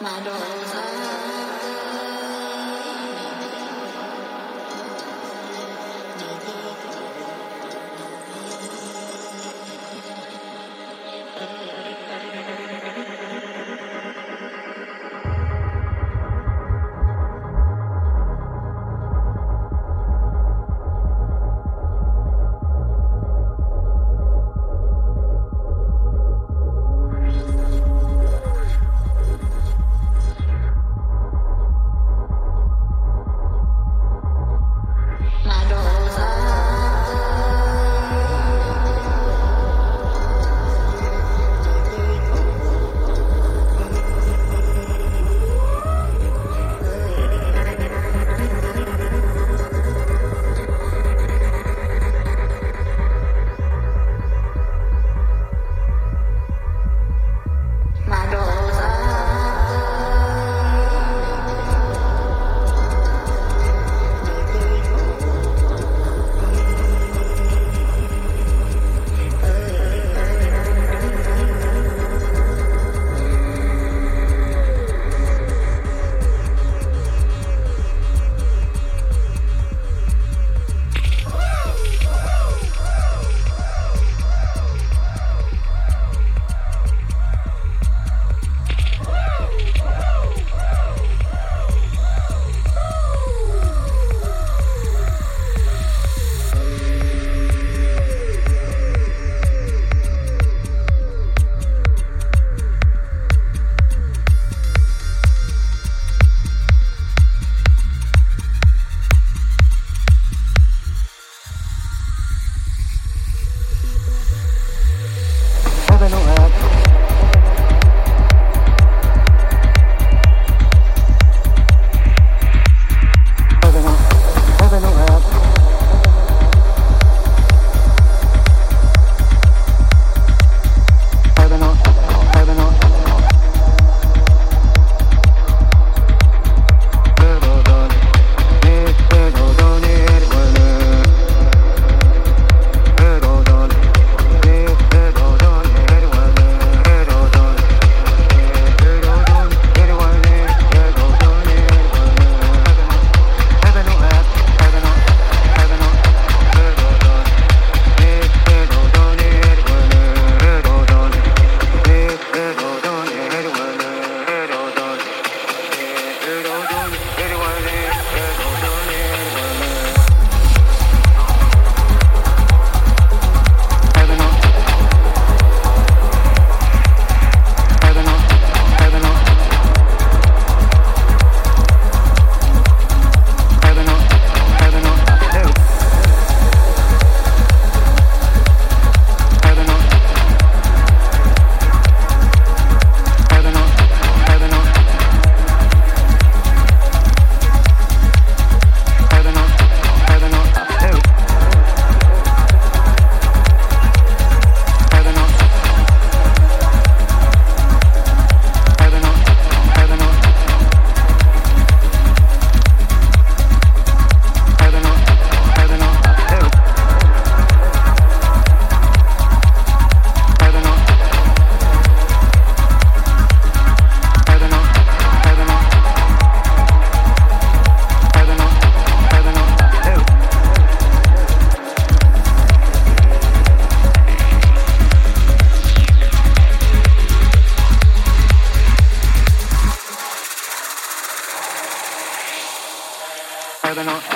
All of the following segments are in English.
My doors are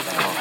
Música